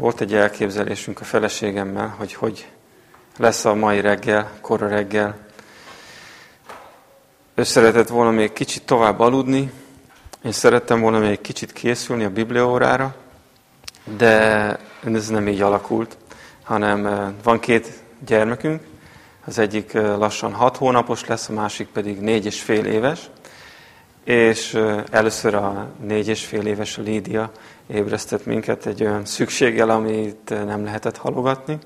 Volt egy elképzelésünk a feleségemmel, hogy hogy lesz a mai reggel, kora reggel. Ő szeretett volna még kicsit tovább aludni, én szerettem volna még kicsit készülni a bibliaórára, de ez nem így alakult, hanem eh, van két gyermekünk, az egyik eh, lassan hat hónapos lesz, a másik pedig négy és fél éves, és először a négy és fél éves Lídia ébresztett minket egy olyan szükséggel, amit nem lehetett halogatni.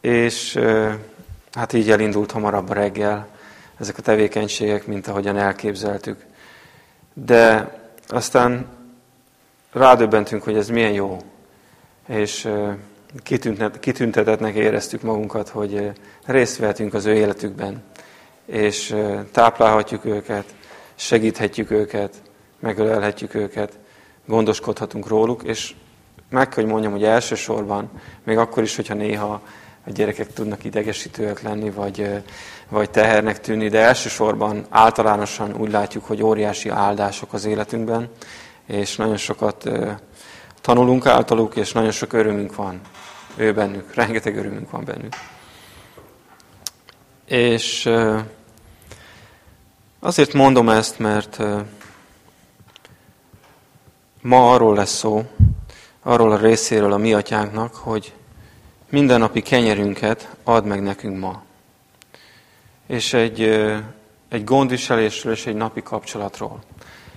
És hát így elindult hamarabb a reggel ezek a tevékenységek, mint ahogyan elképzeltük. De aztán rádöbbentünk, hogy ez milyen jó. És kitüntetetnek éreztük magunkat, hogy részt vehetünk az ő életükben. És táplálhatjuk őket, segíthetjük őket, megölelhetjük őket, gondoskodhatunk róluk, és meg kell, hogy mondjam, hogy elsősorban, még akkor is, hogyha néha a gyerekek tudnak idegesítőek lenni, vagy, vagy tehernek tűnni, de elsősorban általánosan úgy látjuk, hogy óriási áldások az életünkben, és nagyon sokat tanulunk általuk, és nagyon sok örömünk van ő bennük, rengeteg örömünk van bennük. És azért mondom ezt, mert Ma arról lesz szó, arról a részéről a mi atyánknak, hogy mindennapi kenyerünket add meg nekünk ma. És egy, egy gondviselésről és egy napi kapcsolatról.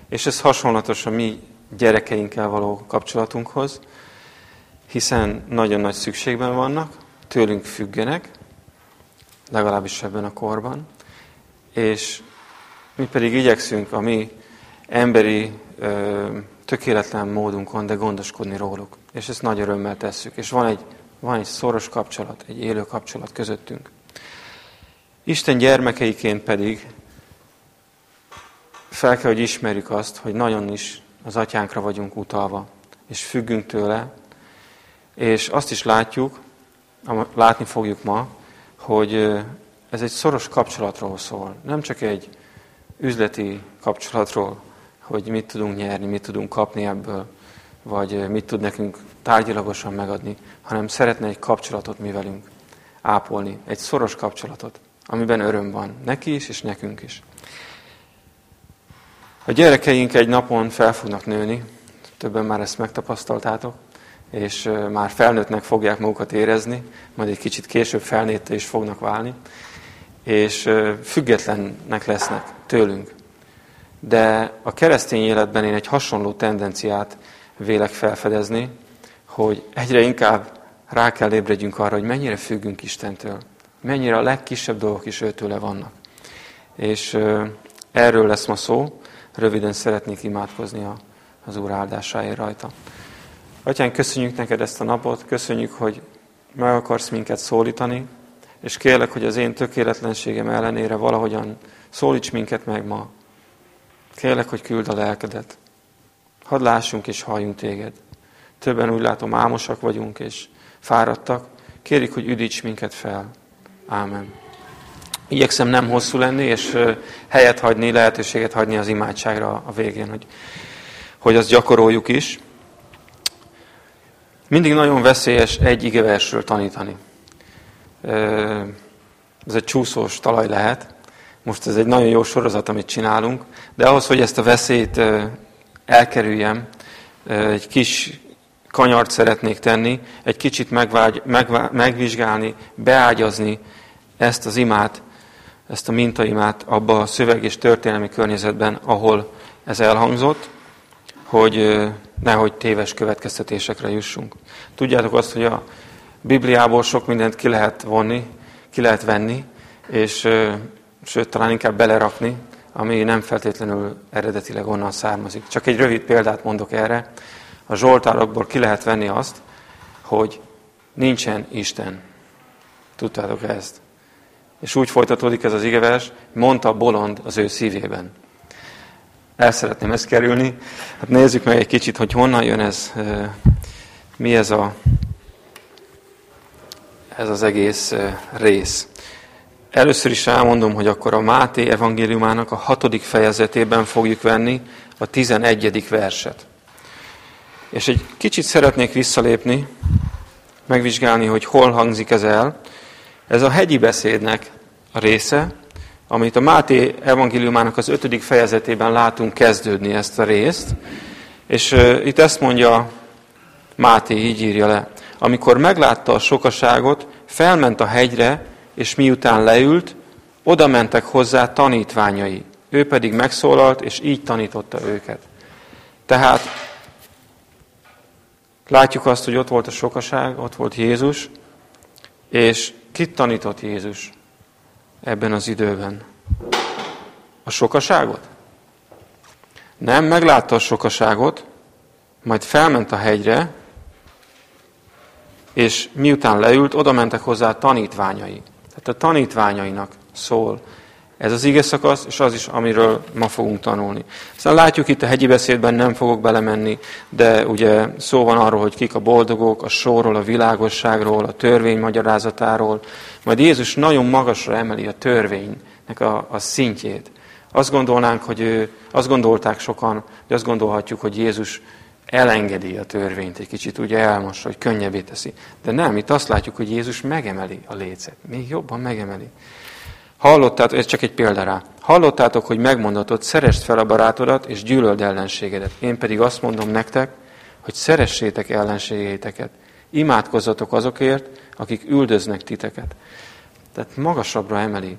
És ez hasonlatos a mi gyerekeinkkel való kapcsolatunkhoz, hiszen nagyon nagy szükségben vannak, tőlünk függenek, legalábbis ebben a korban, és mi pedig igyekszünk a mi emberi tökéletlen módunkon, de gondoskodni róluk. És ezt nagy örömmel tesszük. És van egy, van egy szoros kapcsolat, egy élő kapcsolat közöttünk. Isten gyermekeiként pedig fel kell, hogy ismerjük azt, hogy nagyon is az atyánkra vagyunk utalva, és függünk tőle, és azt is látjuk, látni fogjuk ma, hogy ez egy szoros kapcsolatról szól. Nem csak egy üzleti kapcsolatról, hogy mit tudunk nyerni, mit tudunk kapni ebből, vagy mit tud nekünk tárgyilagosan megadni, hanem szeretne egy kapcsolatot mi velünk ápolni, egy szoros kapcsolatot, amiben öröm van neki is, és nekünk is. A gyerekeink egy napon fel fognak nőni, többen már ezt megtapasztaltátok, és már felnőttnek fogják magukat érezni, majd egy kicsit később felnőtte is fognak válni, és függetlennek lesznek tőlünk. De a keresztény életben én egy hasonló tendenciát vélek felfedezni, hogy egyre inkább rá kell ébredjünk arra, hogy mennyire függünk Istentől. Mennyire a legkisebb dolgok is őtőle vannak. És erről lesz ma szó. Röviden szeretnék imádkozni az Úr áldásáért rajta. Atyán, köszönjük neked ezt a napot, köszönjük, hogy meg akarsz minket szólítani, és kérlek, hogy az én tökéletlenségem ellenére valahogyan szólíts minket meg ma. Kérlek, hogy küld a lelkedet. Hadd lássunk és halljunk téged. Többen úgy látom, álmosak vagyunk és fáradtak. Kérjük, hogy üdíts minket fel. Ámen. Igyekszem nem hosszú lenni, és helyet hagyni, lehetőséget hagyni az imádságra a végén, hogy, hogy azt gyakoroljuk is. Mindig nagyon veszélyes egy igeversről tanítani. Ez egy csúszós talaj lehet, most ez egy nagyon jó sorozat, amit csinálunk, de ahhoz, hogy ezt a veszélyt elkerüljem, egy kis kanyart szeretnék tenni, egy kicsit megvágy, megvá, megvizsgálni, beágyazni ezt az imát, ezt a mintaimát abba a szöveg és történelmi környezetben, ahol ez elhangzott, hogy nehogy téves következtetésekre jussunk. Tudjátok azt, hogy a Bibliából sok mindent ki lehet vonni, ki lehet venni, és sőt, talán inkább belerakni, ami nem feltétlenül eredetileg onnan származik. Csak egy rövid példát mondok erre. A Zsoltárokból ki lehet venni azt, hogy nincsen Isten. Tudtátok ezt? És úgy folytatódik ez az igevers, mondta bolond az ő szívében. El szeretném ezt kerülni. Hát nézzük meg egy kicsit, hogy honnan jön ez, mi ez a ez az egész rész. Először is elmondom, hogy akkor a Máté evangéliumának a hatodik fejezetében fogjuk venni a tizenegyedik verset. És egy kicsit szeretnék visszalépni, megvizsgálni, hogy hol hangzik ez el. Ez a hegyi beszédnek a része, amit a Máté evangéliumának az ötödik fejezetében látunk kezdődni ezt a részt. És uh, itt ezt mondja Máté, így írja le. Amikor meglátta a sokaságot, felment a hegyre, és miután leült, oda mentek hozzá tanítványai. Ő pedig megszólalt, és így tanította őket. Tehát látjuk azt, hogy ott volt a sokaság, ott volt Jézus, és kit tanított Jézus ebben az időben? A sokaságot? Nem, meglátta a sokaságot, majd felment a hegyre, és miután leült, oda mentek hozzá a tanítványai. Tehát a tanítványainak szól ez az ige szakasz, és az is, amiről ma fogunk tanulni. Aztán látjuk itt a hegyi beszédben, nem fogok belemenni, de ugye szó van arról, hogy kik a boldogok, a sorról, a világosságról, a törvény magyarázatáról. Majd Jézus nagyon magasra emeli a törvénynek a, a szintjét. Azt gondolnánk, hogy ő, azt gondolták sokan, hogy azt gondolhatjuk, hogy Jézus elengedi a törvényt egy kicsit, ugye elmossa, hogy könnyebbé teszi. De nem, itt azt látjuk, hogy Jézus megemeli a lécet. Még jobban megemeli. Hallottátok, ez csak egy példa rá. Hallottátok, hogy megmondatott, szerest fel a barátodat, és gyűlöld ellenségedet. Én pedig azt mondom nektek, hogy szeressétek ellenségeiteket. Imádkozzatok azokért, akik üldöznek titeket. Tehát magasabbra emeli.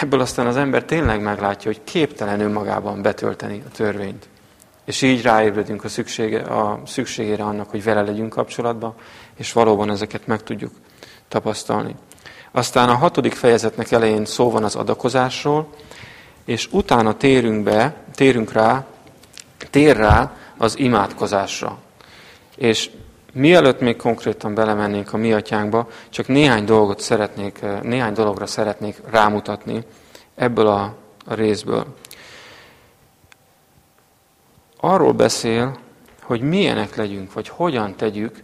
Ebből aztán az ember tényleg meglátja, hogy képtelen önmagában betölteni a törvényt. És így ráébredünk a, szüksége, a szükségére annak, hogy vele legyünk kapcsolatban, és valóban ezeket meg tudjuk tapasztalni. Aztán a hatodik fejezetnek elején szó van az adakozásról, és utána térünk be, térünk rá, tér rá az imádkozásra. És mielőtt még konkrétan belemennénk a mi atyánkba, csak néhány dolgot szeretnék, néhány dologra szeretnék rámutatni ebből a, részből. Arról beszél, hogy milyenek legyünk, vagy hogyan tegyük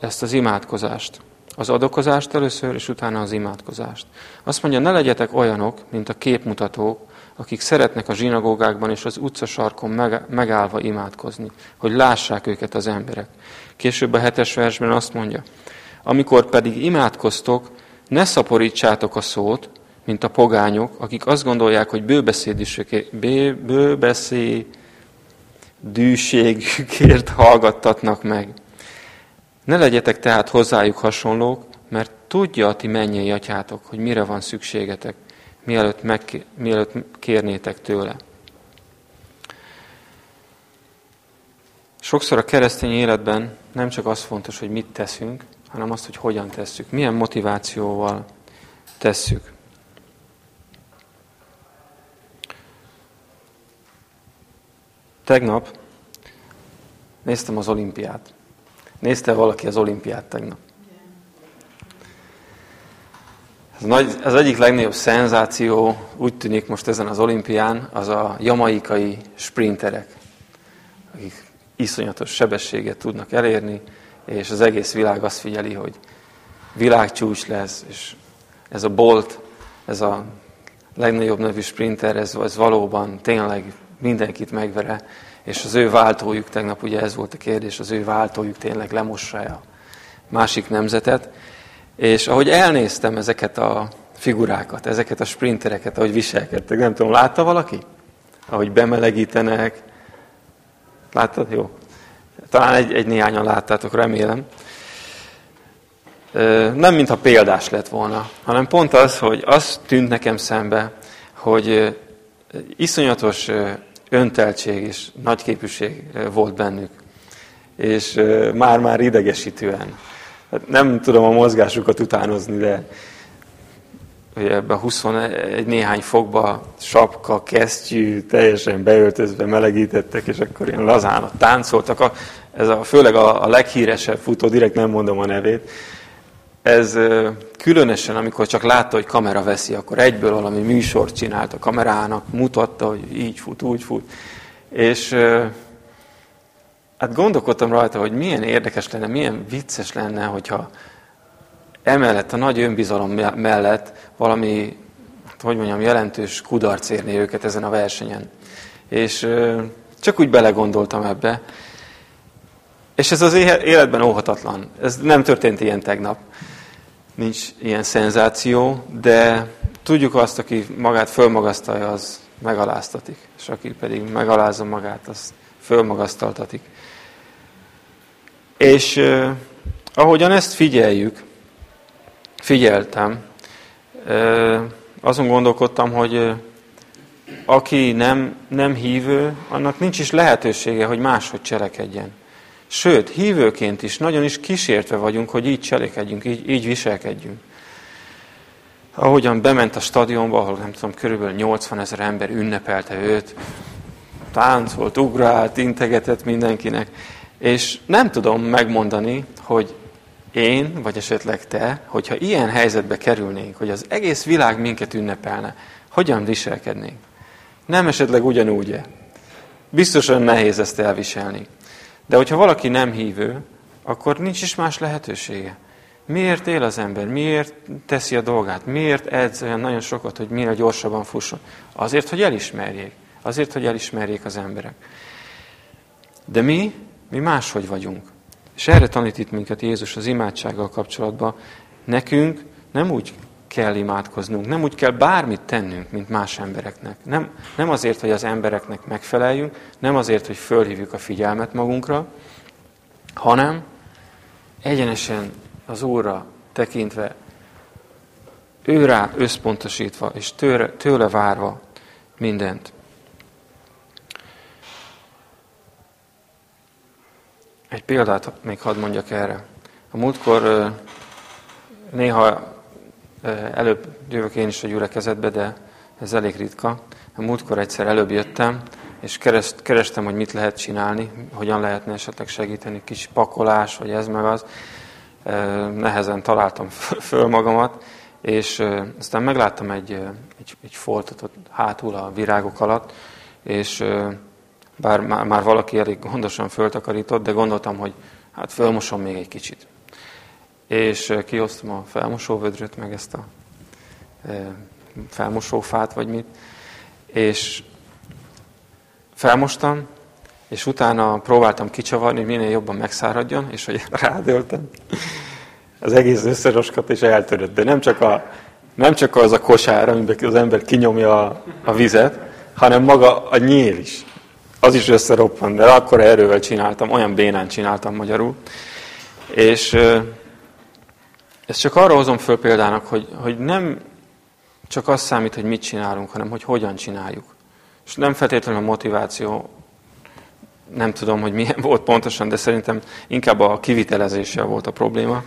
ezt az imádkozást. Az adokozást először, és utána az imádkozást. Azt mondja, ne legyetek olyanok, mint a képmutatók, akik szeretnek a zsinagógákban és az utcasarkon megállva imádkozni, hogy lássák őket az emberek. Később a hetes versben azt mondja, amikor pedig imádkoztok, ne szaporítsátok a szót, mint a pogányok, akik azt gondolják, hogy bőbeszédűségért hallgattatnak meg. Ne legyetek tehát hozzájuk hasonlók, mert tudja a ti mennyei atyátok, hogy mire van szükségetek, mielőtt, meg, mielőtt kérnétek tőle. Sokszor a keresztény életben nem csak az fontos, hogy mit teszünk, hanem azt, hogy hogyan tesszük, milyen motivációval tesszük. Tegnap néztem az olimpiát. Nézte valaki az olimpiát tegnap? Ez, nagy, az egyik legnagyobb szenzáció, úgy tűnik most ezen az olimpián, az a jamaikai sprinterek, akik iszonyatos sebességet tudnak elérni, és az egész világ azt figyeli, hogy világcsúcs lesz, és ez a Bolt, ez a legnagyobb nevű sprinter, ez, ez valóban tényleg mindenkit megvere, és az ő váltójuk, tegnap ugye ez volt a kérdés, az ő váltójuk tényleg lemossa a másik nemzetet. És ahogy elnéztem ezeket a figurákat, ezeket a sprintereket, ahogy viselkedtek, nem tudom, látta valaki? Ahogy bemelegítenek. Láttad? Jó. Talán egy, egy néhányan láttátok, remélem. Nem mintha példás lett volna, hanem pont az, hogy az tűnt nekem szembe, hogy iszonyatos önteltség és nagyképűség volt bennük. És már-már idegesítően. Hát nem tudom a mozgásukat utánozni, de hogy ebben 21 néhány fokba sapka, kesztyű, teljesen beöltözve melegítettek, és akkor ilyen lazán táncoltak. Ez a, főleg a, a leghíresebb futó, direkt nem mondom a nevét, ez különösen, amikor csak látta, hogy kamera veszi, akkor egyből valami műsort csinált a kamerának, mutatta, hogy így fut, úgy fut. És hát gondolkodtam rajta, hogy milyen érdekes lenne, milyen vicces lenne, hogyha emellett a nagy önbizalom mellett valami, hogy mondjam, jelentős kudarc érné őket ezen a versenyen. És csak úgy belegondoltam ebbe, És ez az életben óhatatlan. Ez nem történt ilyen tegnap. Nincs ilyen szenzáció, de tudjuk azt, aki magát fölmagasztalja, az megaláztatik. És aki pedig megalázza magát, az fölmagasztaltatik. És eh, ahogyan ezt figyeljük, figyeltem, eh, azon gondolkodtam, hogy eh, aki nem, nem hívő, annak nincs is lehetősége, hogy máshogy cselekedjen. Sőt, hívőként is nagyon is kísértve vagyunk, hogy így cselekedjünk, így, így viselkedjünk. Ahogyan bement a stadionba, ahol nem tudom, körülbelül 80 ezer ember ünnepelte őt, táncolt, ugrált, integetett mindenkinek, és nem tudom megmondani, hogy én, vagy esetleg te, hogyha ilyen helyzetbe kerülnénk, hogy az egész világ minket ünnepelne, hogyan viselkednénk? Nem esetleg ugyanúgy -e? Biztosan nehéz ezt elviselni. De hogyha valaki nem hívő, akkor nincs is más lehetősége. Miért él az ember? Miért teszi a dolgát? Miért edz olyan nagyon sokat, hogy minél gyorsabban fusson? Azért, hogy elismerjék. Azért, hogy elismerjék az emberek. De mi, mi máshogy vagyunk. És erre tanít itt minket Jézus az imádsággal kapcsolatban. Nekünk nem úgy kell imádkoznunk, nem úgy kell bármit tennünk, mint más embereknek. Nem, nem azért, hogy az embereknek megfeleljünk, nem azért, hogy fölhívjuk a figyelmet magunkra, hanem egyenesen az Úrra tekintve, őrá összpontosítva és tőle, tőle várva mindent. Egy példát még hadd mondjak erre. A múltkor néha Előbb jövök én is a gyülekezetbe, de ez elég ritka. Múltkor egyszer előbb jöttem, és kerestem, hogy mit lehet csinálni, hogyan lehetne esetleg segíteni, kis pakolás, vagy ez meg az. Nehezen találtam föl magamat, és aztán megláttam egy, egy, egy foltot ott hátul a virágok alatt, és bár már, már valaki elég gondosan föltakarított, de gondoltam, hogy hát fölmosom még egy kicsit és kihoztam a felmosóvödröt, meg ezt a felmosófát, vagy mit, és felmostam, és utána próbáltam kicsavarni, hogy minél jobban megszáradjon, és hogy rádöltem. Az egész összeroskat és eltörött. De nem csak, a, nem csak az a kosár, amiben az ember kinyomja a, a vizet, hanem maga a nyíl is. Az is összeroppant, de akkor erővel csináltam, olyan bénán csináltam magyarul. És ezt csak arra hozom föl példának, hogy, hogy nem csak az számít, hogy mit csinálunk, hanem hogy hogyan csináljuk. És nem feltétlenül a motiváció, nem tudom, hogy milyen volt pontosan, de szerintem inkább a kivitelezéssel volt a probléma.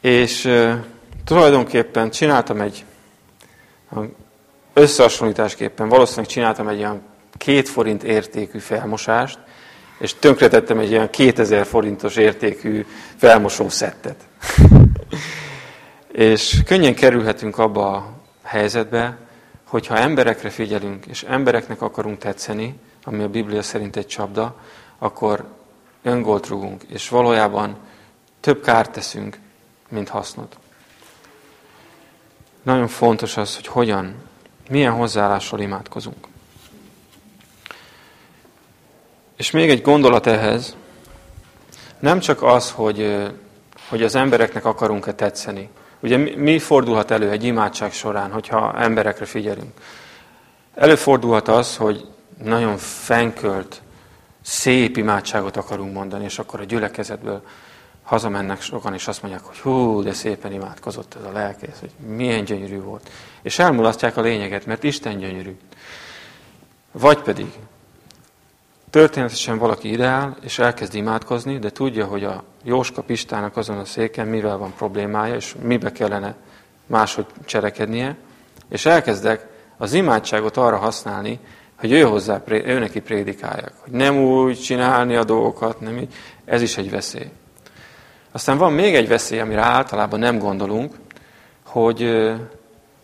És e, tulajdonképpen csináltam egy összehasonlításképpen, valószínűleg csináltam egy olyan két forint értékű felmosást, és tönkretettem egy ilyen 2000 forintos értékű felmosó szettet. és könnyen kerülhetünk abba a helyzetbe, hogyha emberekre figyelünk, és embereknek akarunk tetszeni, ami a Biblia szerint egy csapda, akkor öngolt rugunk, és valójában több kárt teszünk, mint hasznot. Nagyon fontos az, hogy hogyan, milyen hozzáállással imádkozunk. És még egy gondolat ehhez, nem csak az, hogy, hogy az embereknek akarunk-e tetszeni. Ugye mi fordulhat elő egy imádság során, hogyha emberekre figyelünk? Előfordulhat az, hogy nagyon fenkölt, szép imádságot akarunk mondani, és akkor a gyülekezetből hazamennek sokan, és azt mondják, hogy hú, de szépen imádkozott ez a lelkész, hogy milyen gyönyörű volt. És elmulasztják a lényeget, mert Isten gyönyörű. Vagy pedig Történetesen valaki ideál, és elkezd imádkozni, de tudja, hogy a Jóska Pistának azon a széken mivel van problémája, és mibe kellene máshogy cselekednie, és elkezdek az imádságot arra használni, hogy ő hozzá, ő neki prédikáljak. Hogy nem úgy csinálni a dolgokat, nem így. Ez is egy veszély. Aztán van még egy veszély, amire általában nem gondolunk, hogy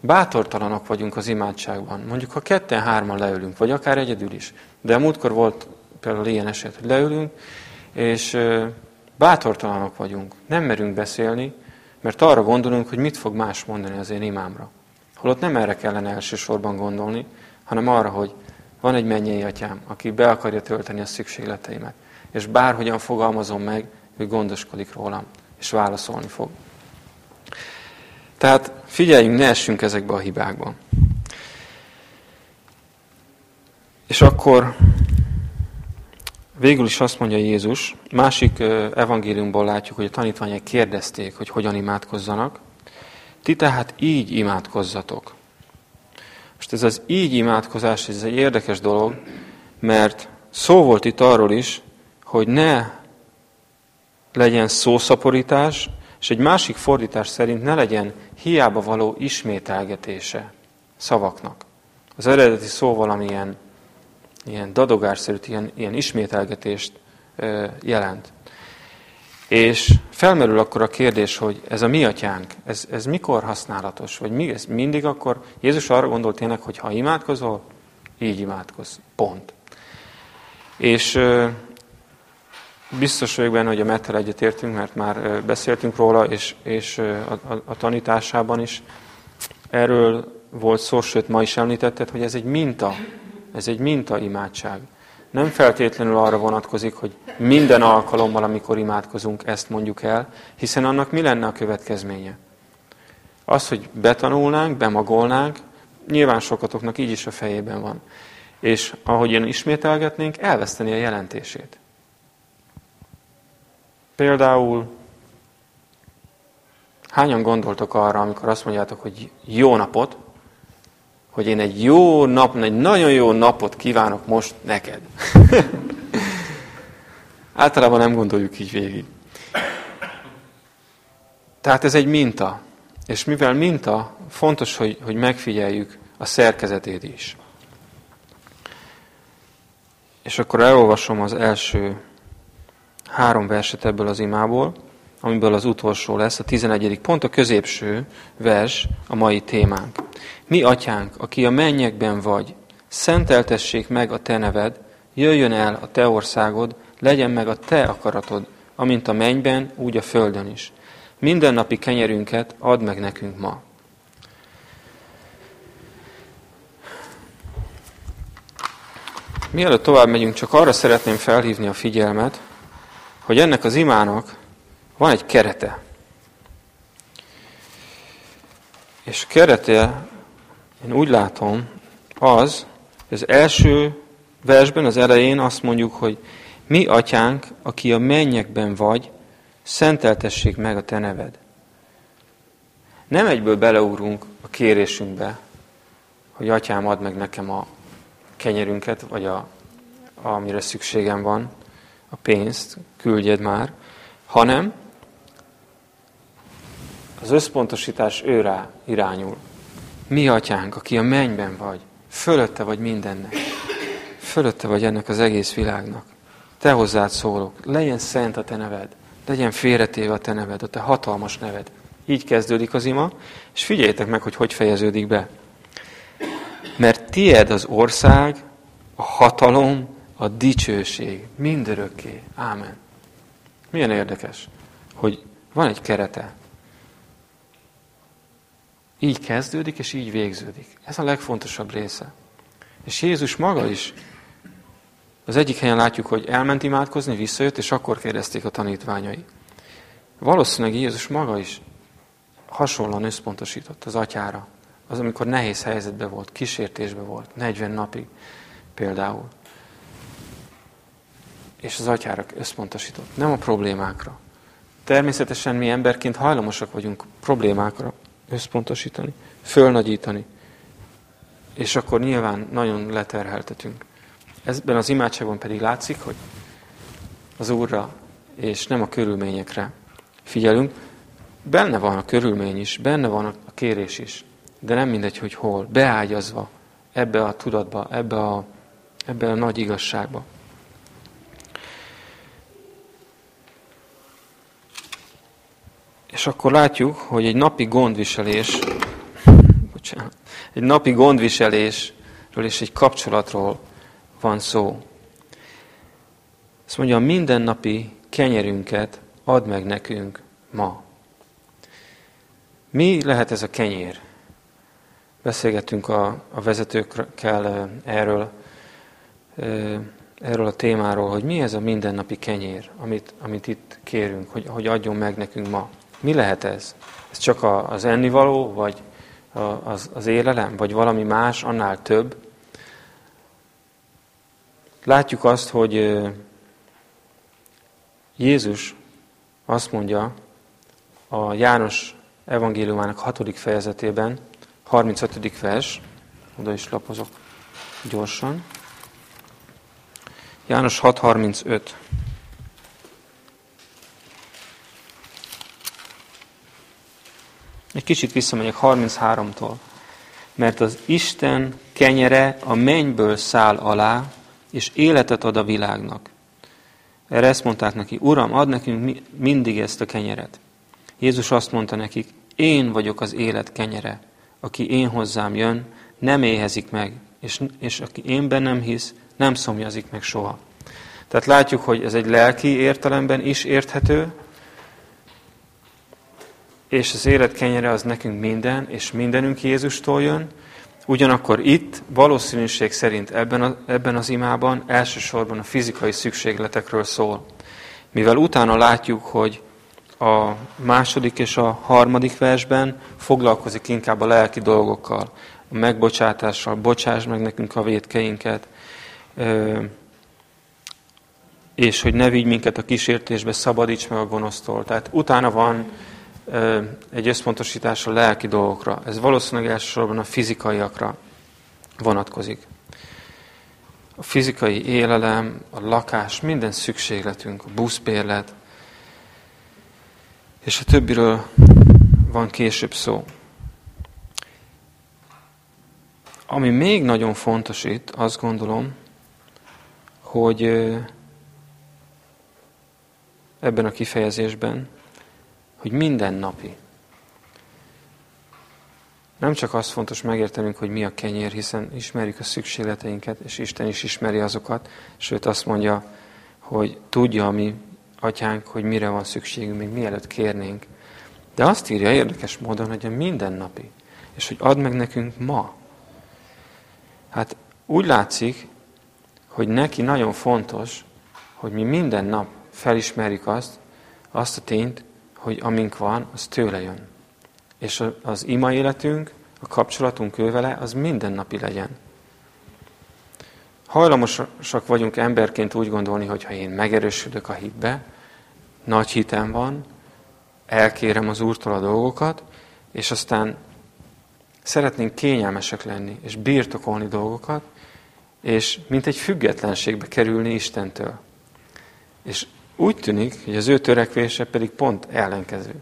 bátortalanok vagyunk az imádságban. Mondjuk, ha ketten-hárman leülünk, vagy akár egyedül is. De múltkor volt például ilyen eset, hogy leülünk, és bátortalanok vagyunk, nem merünk beszélni, mert arra gondolunk, hogy mit fog más mondani az én imámra. Holott nem erre kellene elsősorban gondolni, hanem arra, hogy van egy mennyei atyám, aki be akarja tölteni a szükségleteimet. és bárhogyan fogalmazom meg, ő gondoskodik rólam, és válaszolni fog. Tehát figyeljünk, ne essünk ezekbe a hibákba. És akkor végül is azt mondja Jézus, másik evangéliumból látjuk, hogy a tanítványok kérdezték, hogy hogyan imádkozzanak. Ti tehát így imádkozzatok. Most ez az így imádkozás, ez egy érdekes dolog, mert szó volt itt arról is, hogy ne legyen szószaporítás, és egy másik fordítás szerint ne legyen hiába való ismételgetése szavaknak. Az eredeti szó valamilyen ilyen dadogásszerű, ilyen, ilyen ismételgetést jelent. És felmerül akkor a kérdés, hogy ez a mi atyánk, ez, ez mikor használatos? Vagy mi, ez mindig akkor, Jézus arra gondolt tényleg, hogy ha imádkozol, így imádkozz. Pont. És biztos vagyok benne, hogy a Mettel egyetértünk, mert már beszéltünk róla, és, és a, a, a tanításában is erről volt szó, sőt ma is említetted, hogy ez egy minta, ez egy minta imádság. Nem feltétlenül arra vonatkozik, hogy minden alkalommal, amikor imádkozunk, ezt mondjuk el, hiszen annak mi lenne a következménye? Az, hogy betanulnánk, bemagolnánk, nyilván sokatoknak így is a fejében van. És ahogy én ismételgetnénk, elveszteni a jelentését. Például hányan gondoltok arra, amikor azt mondjátok, hogy jó napot, hogy én egy jó nap, egy nagyon jó napot kívánok most neked. Általában nem gondoljuk így végig. Tehát ez egy minta. És mivel minta, fontos, hogy, hogy megfigyeljük a szerkezetét is. És akkor elolvasom az első három verset ebből az imából, amiből az utolsó lesz, a 11. pont, a középső vers, a mai témánk. Mi, atyánk, aki a mennyekben vagy, szenteltessék meg a te neved, jöjjön el a te országod, legyen meg a te akaratod, amint a mennyben, úgy a földön is. Mindennapi kenyerünket add meg nekünk ma. Mielőtt tovább megyünk, csak arra szeretném felhívni a figyelmet, hogy ennek az imának van egy kerete. És kerete, én úgy látom, az, az első versben, az elején azt mondjuk, hogy mi atyánk, aki a mennyekben vagy, szenteltessék meg a te neved. Nem egyből beleugrunk a kérésünkbe, hogy atyám ad meg nekem a kenyerünket, vagy a, amire szükségem van, a pénzt, küldjed már, hanem az összpontosítás őrá irányul. Mi atyánk, aki a mennyben vagy, fölötte vagy mindennek, fölötte vagy ennek az egész világnak. Te hozzád szólok, legyen szent a te neved, legyen félretéve a te neved, a te hatalmas neved. Így kezdődik az ima, és figyeljétek meg, hogy hogy fejeződik be. Mert tied az ország, a hatalom, a dicsőség mindörökké. Ámen. Milyen érdekes, hogy van egy kerete. Így kezdődik, és így végződik. Ez a legfontosabb része. És Jézus maga is. Az egyik helyen látjuk, hogy elment imádkozni, visszajött, és akkor kérdezték a tanítványai. Valószínűleg Jézus maga is hasonlóan összpontosított az atyára. Az, amikor nehéz helyzetben volt, kísértésben volt, 40 napig például és az atyára összpontosított, nem a problémákra. Természetesen mi emberként hajlamosak vagyunk problémákra összpontosítani, fölnagyítani, és akkor nyilván nagyon leterheltetünk. Ezben az imádságban pedig látszik, hogy az Úrra és nem a körülményekre figyelünk. Benne van a körülmény is, benne van a kérés is, de nem mindegy, hogy hol. Beágyazva ebbe a tudatba, ebbe a, ebbe a nagy igazságba. És akkor látjuk, hogy egy napi gondviselés, bocsánat, egy napi gondviselésről és egy kapcsolatról van szó. Azt mondja, a mindennapi kenyerünket add meg nekünk ma. Mi lehet ez a kenyér? Beszélgettünk a, a vezetőkkel erről. erről a témáról, hogy mi ez a mindennapi kenyér, amit, amit itt kérünk, hogy, hogy adjon meg nekünk ma. Mi lehet ez? Ez csak az ennivaló, vagy az, az élelem, vagy valami más, annál több? Látjuk azt, hogy Jézus azt mondja a János evangéliumának hatodik fejezetében, 35. vers, oda is lapozok gyorsan. János 6.35. Egy kicsit visszamegyek 33-tól. Mert az Isten kenyere a mennyből száll alá, és életet ad a világnak. Erre ezt mondták neki, Uram, ad nekünk mindig ezt a kenyeret. Jézus azt mondta nekik, én vagyok az élet kenyere. Aki én hozzám jön, nem éhezik meg, és, és aki én bennem hisz, nem szomjazik meg soha. Tehát látjuk, hogy ez egy lelki értelemben is érthető, és az élet kenyere az nekünk minden, és mindenünk Jézustól jön. Ugyanakkor itt valószínűség szerint ebben, a, ebben az imában elsősorban a fizikai szükségletekről szól. Mivel utána látjuk, hogy a második és a harmadik versben foglalkozik inkább a lelki dolgokkal, a megbocsátással, bocsáss meg nekünk a védkeinket, és hogy ne vigy minket a kísértésbe, szabadíts meg a gonosztól. Tehát utána van egy összpontosítás a lelki dolgokra. Ez valószínűleg elsősorban a fizikaiakra vonatkozik. A fizikai élelem, a lakás, minden szükségletünk, a buszbérlet, és a többiről van később szó. Ami még nagyon fontos itt, azt gondolom, hogy ebben a kifejezésben, hogy minden napi. Nem csak az fontos megértenünk, hogy mi a kenyér, hiszen ismerjük a szükségleteinket, és Isten is ismeri azokat, sőt azt mondja, hogy tudja a mi atyánk, hogy mire van szükségünk, még mielőtt kérnénk. De azt írja érdekes módon, hogy a mindennapi, és hogy ad meg nekünk ma. Hát úgy látszik, hogy neki nagyon fontos, hogy mi minden nap felismerjük azt, azt a tényt, hogy amink van, az tőle jön. És az ima életünk, a kapcsolatunk ővele, az mindennapi legyen. Hajlamosak vagyunk emberként úgy gondolni, hogy ha én megerősödök a hitbe, nagy hitem van, elkérem az Úrtól a dolgokat, és aztán szeretnénk kényelmesek lenni, és birtokolni dolgokat, és mint egy függetlenségbe kerülni Istentől. És úgy tűnik, hogy az ő törekvése pedig pont ellenkező.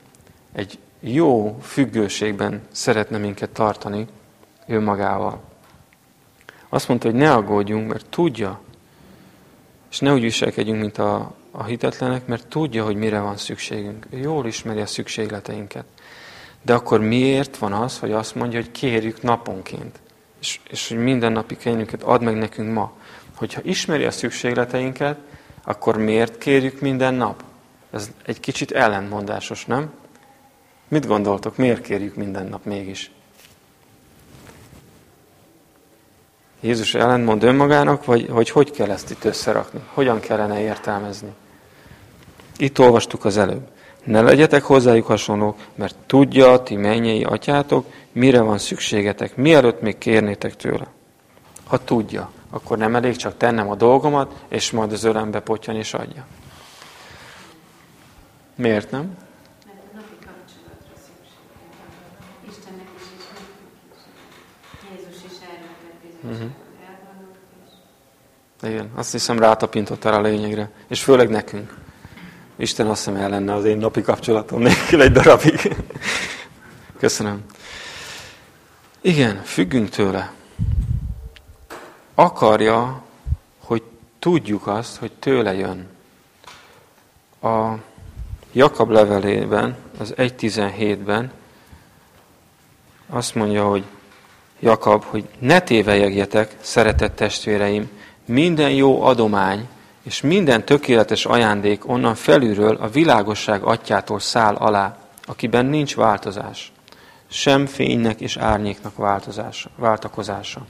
Egy jó függőségben szeretne minket tartani ő magával. Azt mondta, hogy ne aggódjunk, mert tudja, és ne úgy viselkedjünk, mint a, a hitetlenek, mert tudja, hogy mire van szükségünk. Ő jól ismeri a szükségleteinket. De akkor miért van az, hogy azt mondja, hogy kérjük naponként, és, és hogy mindennapi kényünket ad meg nekünk ma. Hogyha ismeri a szükségleteinket, akkor miért kérjük minden nap? Ez egy kicsit ellentmondásos, nem? Mit gondoltok, miért kérjük minden nap mégis? Jézus ellentmond önmagának, vagy hogy hogy kell ezt itt összerakni? Hogyan kellene értelmezni? Itt olvastuk az előbb. Ne legyetek hozzájuk hasonlók, mert tudja ti mennyei atyátok, mire van szükségetek, mielőtt még kérnétek tőle. Ha tudja, akkor nem elég csak tennem a dolgomat, és majd az ölembe potyan és adja. Miért nem? Uh-huh. Igen, azt hiszem rátapintottál a lényegre. És főleg nekünk. Isten azt hiszem el lenne az én napi kapcsolatom nélkül egy darabig. Köszönöm. Igen, függünk tőle akarja, hogy tudjuk azt, hogy tőle jön. A Jakab levelében, az 1.17-ben azt mondja, hogy Jakab, hogy ne tévejegjetek, szeretett testvéreim, minden jó adomány és minden tökéletes ajándék onnan felülről a világosság atyától száll alá, akiben nincs változás, sem fénynek és árnyéknak változása, váltakozása.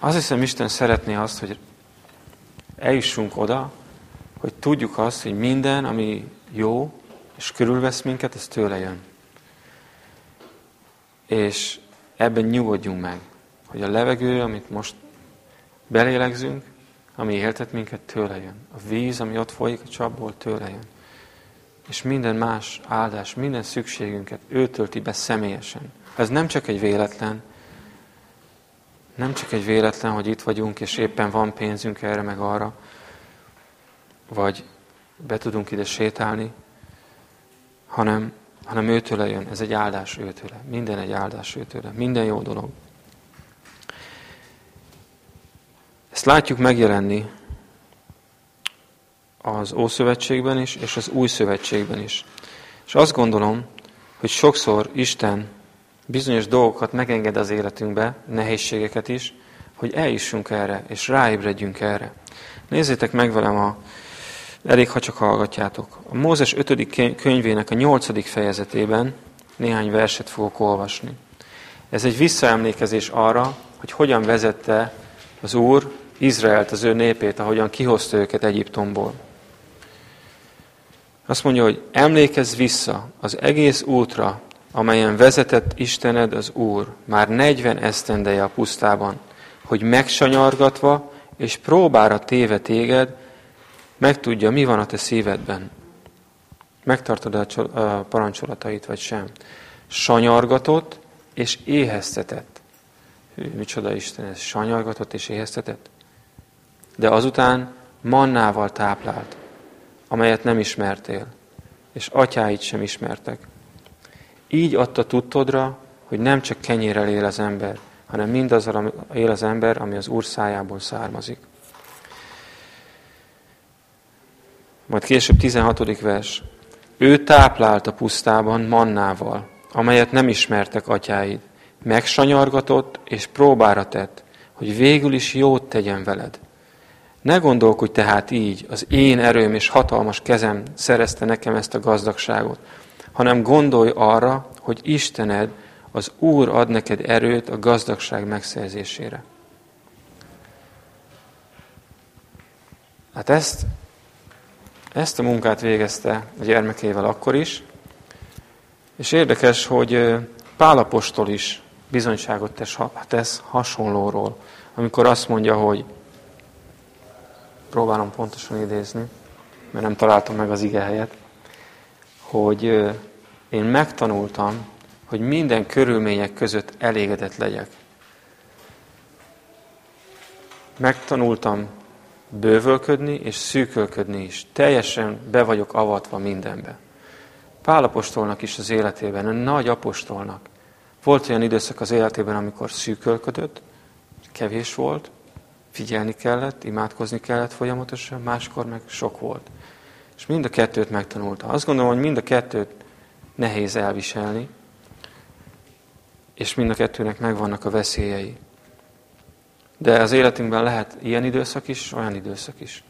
Azt hiszem, Isten szeretné azt, hogy eljussunk oda, hogy tudjuk azt, hogy minden, ami jó, és körülvesz minket, ez tőle jön. És ebben nyugodjunk meg, hogy a levegő, amit most belélegzünk, ami éltet minket, tőle jön. A víz, ami ott folyik a csapból, tőle jön. És minden más áldás, minden szükségünket ő tölti be személyesen. Ez nem csak egy véletlen, nem csak egy véletlen, hogy itt vagyunk, és éppen van pénzünk erre meg arra, vagy be tudunk ide sétálni, hanem, hanem őtőle jön. Ez egy áldás őtőle. Minden egy áldás őtőle. Minden jó dolog. Ezt látjuk megjelenni az Ószövetségben is, és az Új Szövetségben is. És azt gondolom, hogy sokszor Isten bizonyos dolgokat megenged az életünkbe, nehézségeket is, hogy eljussunk erre, és ráébredjünk erre. Nézzétek meg velem a, elég ha csak hallgatjátok. A Mózes 5. könyvének a 8. fejezetében néhány verset fogok olvasni. Ez egy visszaemlékezés arra, hogy hogyan vezette az Úr Izraelt, az ő népét, ahogyan kihozta őket Egyiptomból. Azt mondja, hogy emlékezz vissza az egész útra, amelyen vezetett Istened az Úr már 40 esztendeje a pusztában, hogy megsanyargatva és próbára téve téged, megtudja, mi van a te szívedben. Megtartod a parancsolatait, vagy sem. Sanyargatott és éheztetett. Hű, micsoda Isten ez, sanyargatott és éheztetett. De azután mannával táplált, amelyet nem ismertél, és atyáit sem ismertek. Így adta tudtodra, hogy nem csak kenyérrel él az ember, hanem mindazzal él az ember, ami az Úr szájából származik. Majd később 16. vers. Ő táplált a pusztában mannával, amelyet nem ismertek atyáid. Megsanyargatott és próbára tett, hogy végül is jót tegyen veled. Ne gondolkodj tehát így, az én erőm és hatalmas kezem szerezte nekem ezt a gazdagságot, hanem gondolj arra, hogy Istened, az Úr ad neked erőt a gazdagság megszerzésére. Hát ezt, ezt a munkát végezte a gyermekével akkor is, és érdekes, hogy Pálapostól is bizonyságot tesz hasonlóról, amikor azt mondja, hogy próbálom pontosan idézni, mert nem találtam meg az ige helyet, hogy én megtanultam, hogy minden körülmények között elégedett legyek. Megtanultam bővölködni és szűkölködni is. Teljesen be vagyok avatva mindenbe. Pálapostolnak is az életében, a nagy apostolnak. Volt olyan időszak az életében, amikor szűkölködött, kevés volt, figyelni kellett, imádkozni kellett folyamatosan, máskor meg sok volt. És mind a kettőt megtanulta. Azt gondolom, hogy mind a kettőt nehéz elviselni, és mind a kettőnek megvannak a veszélyei. De az életünkben lehet ilyen időszak is, olyan időszak is.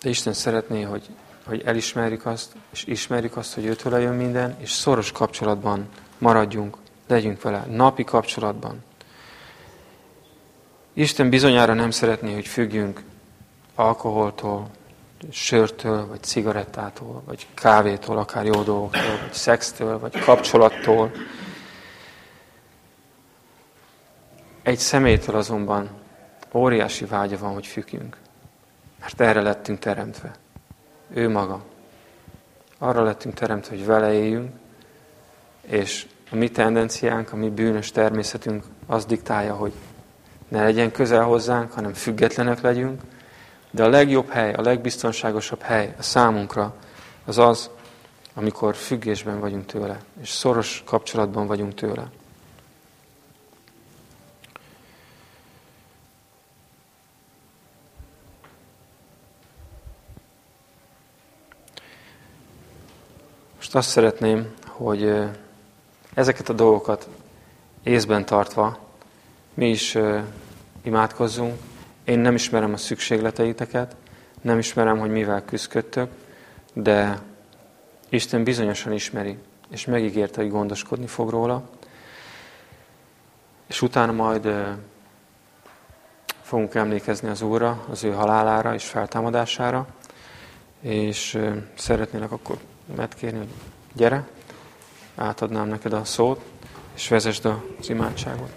De Isten szeretné, hogy, hogy elismerjük azt, és ismerjük azt, hogy őtől jön minden, és szoros kapcsolatban maradjunk, legyünk vele, napi kapcsolatban. Isten bizonyára nem szeretné, hogy függjünk alkoholtól, sörtől, vagy cigarettától, vagy kávétól, akár jó dolgoktól, vagy szextől, vagy kapcsolattól. Egy személytől azonban óriási vágya van, hogy függjünk. Mert erre lettünk teremtve. Ő maga. Arra lettünk teremtve, hogy vele éljünk, és a mi tendenciánk, a mi bűnös természetünk az diktálja, hogy ne legyen közel hozzánk, hanem függetlenek legyünk, de a legjobb hely, a legbiztonságosabb hely a számunkra az az, amikor függésben vagyunk tőle, és szoros kapcsolatban vagyunk tőle. Most azt szeretném, hogy ezeket a dolgokat észben tartva mi is imádkozzunk, én nem ismerem a szükségleteiteket, nem ismerem, hogy mivel küzdködtök, de Isten bizonyosan ismeri, és megígérte, hogy gondoskodni fog róla. és utána majd fogunk emlékezni az Úrra, az ő halálára és feltámadására, és szeretnélek akkor megkérni, hogy gyere, átadnám neked a szót, és vezesd az imádságot.